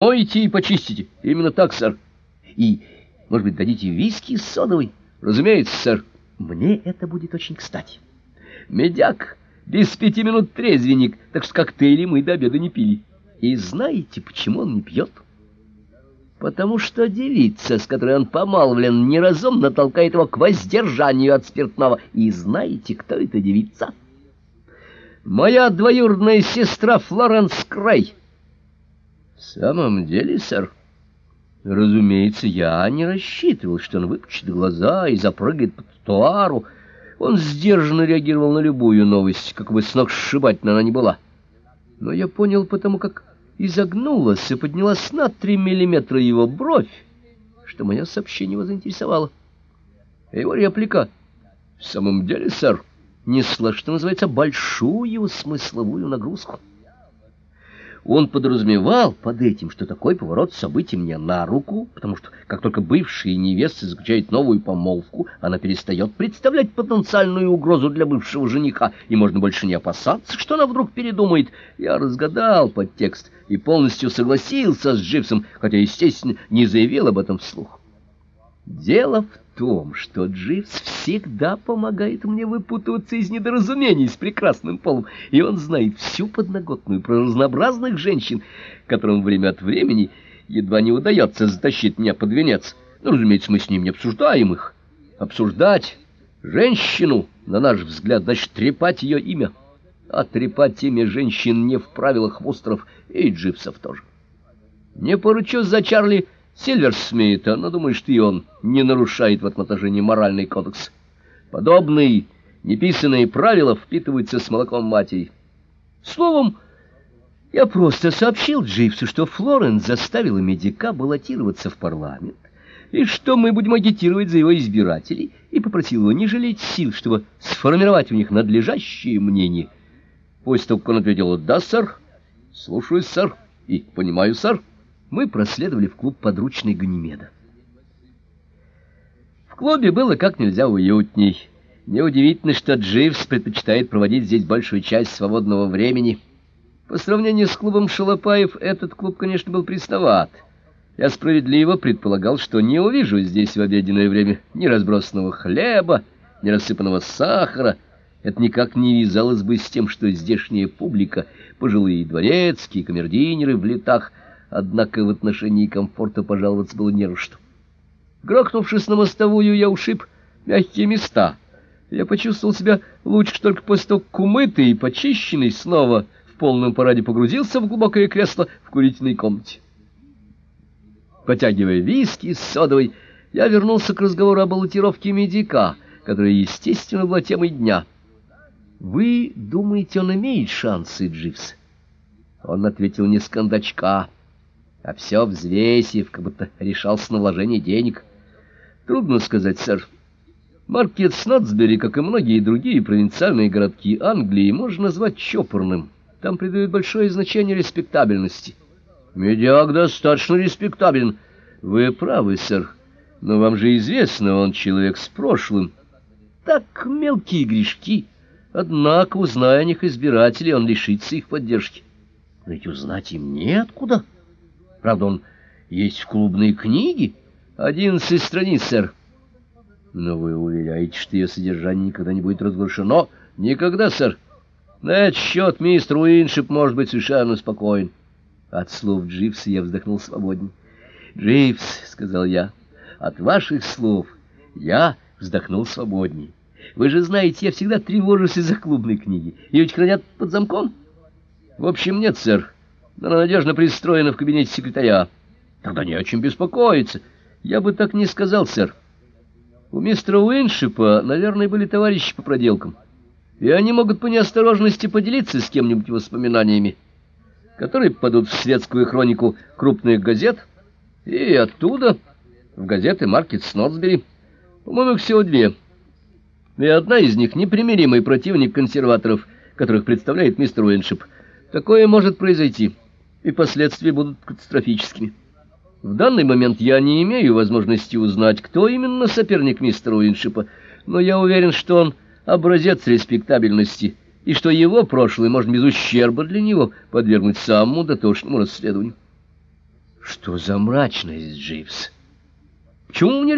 Мойте и почистите. Именно так, сэр. И, может быть, дадите виски с содовой? Разумеется, сэр. Мне это будет очень кстати. Медяк, без пяти минут трезвенник, так что коктейли мы до обеда не пили. И знаете, почему он не пьет? Потому что девица, с которой он помалвлен, неразумно толкает его к воздержанию от спиртного. И знаете, кто эта девица? Моя двоюродная сестра Флоренс Крей. В самом деле, сэр, разумеется, я не рассчитывал, что он выпучит глаза и запрыгает по тротуару. Он сдержанно реагировал на любую новость, как бы сногсшибательно она ни была. Но я понял потому, как изогнулась и поднялась на три миллиметра его бровь, что мое сообщение его заинтересовало. Его реплика «В самом деле, сэр», несла, что называется, большую смысловую нагрузку. Он подразумевал под этим, что такой поворот событий мне на руку, потому что как только бывшая невеста заключает новую помолвку, она перестает представлять потенциальную угрозу для бывшего жениха, и можно больше не опасаться, что она вдруг передумает. Я разгадал подтекст и полностью согласился с Дживсом, хотя, естественно, не заявил об этом вслух. Дело в том, что Дживс всегда помогает мне выпутываться из недоразумений с прекрасным полом, и он знает всю подноготную про разнообразных женщин, которым время от времени едва не удается затащить меня под венец. Ну, разумеется, мы с ним не обсуждаем их. Обсуждать женщину, на наш взгляд, значит трепать ее имя. А трепать имя женщин не в правилах Вустеров и Дживсов тоже. Не поручусь за Чарли Сильверсмита, но думаю, что и он не нарушает в этом отношении моральный кодекс. Подобные неписанные правила впитываются с молоком матери. Словом, я просто сообщил Дживсу, что Флоренс заставила медика баллотироваться в парламент, и что мы будем агитировать за его избирателей, и попросил его не жалеть сил, чтобы сформировать у них надлежащее мнение. После того, как он ответил «Да, сэр», «Слушаюсь, сэр», и «Понимаю, сэр», мы проследовали в клуб подручный Ганимеда. В клубе было как нельзя уютней. Неудивительно, что Дживс предпочитает проводить здесь большую часть свободного времени. По сравнению с клубом Шалопаев, этот клуб, конечно, был пресноват. Я справедливо предполагал, что не увижу здесь в обеденное время ни разбросанного хлеба, ни рассыпанного сахара. Это никак не вязалось бы с тем, что здешняя публика, пожилые дворецкие, камердинеры в летах, однако в отношении комфорта пожаловаться было не что. Грохнувшись на мостовую, я ушиб мягкие места. Я почувствовал себя лучше только после того, как умытый и почищенный снова в полном параде погрузился в глубокое кресло в курительной комнате. Потягивая виски с содовой, я вернулся к разговору о баллотировке медика, которая, естественно, была темой дня. «Вы думаете, он имеет шансы, Дживс?» Он ответил не с кондачка а все взвесив, как будто решался на вложение денег. Трудно сказать, сэр. Маркет Снотсбери, как и многие другие провинциальные городки Англии, можно назвать чопорным. Там придают большое значение респектабельности. Медиак достаточно респектабелен. Вы правы, сэр. Но вам же известно, он человек с прошлым. Так мелкие грешки. Однако, узная о них избирателей, он лишится их поддержки. Но ведь узнать им неоткуда. Правда, он есть в клубной книге. Одиннадцать страниц, сэр. Но вы уверяете, что ее содержание никогда не будет разглашено? Никогда, сэр. На этот счет мистер Уиншип может быть совершенно спокоен. От слов Дживса я вздохнул свободнее. «Дживс», — сказал я, — «от ваших слов я вздохнул свободнее. Вы же знаете, я всегда тревожусь из-за клубной книги. Ее ведь хранят под замком?» «В общем, нет, сэр но она надежно пристроена в кабинете секретаря. Тогда не о чем беспокоиться. Я бы так не сказал, сэр. У мистера Уиншипа, наверное, были товарищи по проделкам, и они могут по неосторожности поделиться с кем-нибудь воспоминаниями, которые попадут в светскую хронику крупных газет, и оттуда в газеты «Маркет Снотсбери». По-моему, их всего две. И одна из них — непримиримый противник консерваторов, которых представляет мистер Уиншип. Такое может произойти и последствия будут катастрофическими. В данный момент я не имею возможности узнать, кто именно соперник мистера Уиншипа, но я уверен, что он образец респектабельности, и что его прошлое можно без ущерба для него подвергнуть самому дотошному расследованию. Что за мрачность, Дживс? Почему вы не рвете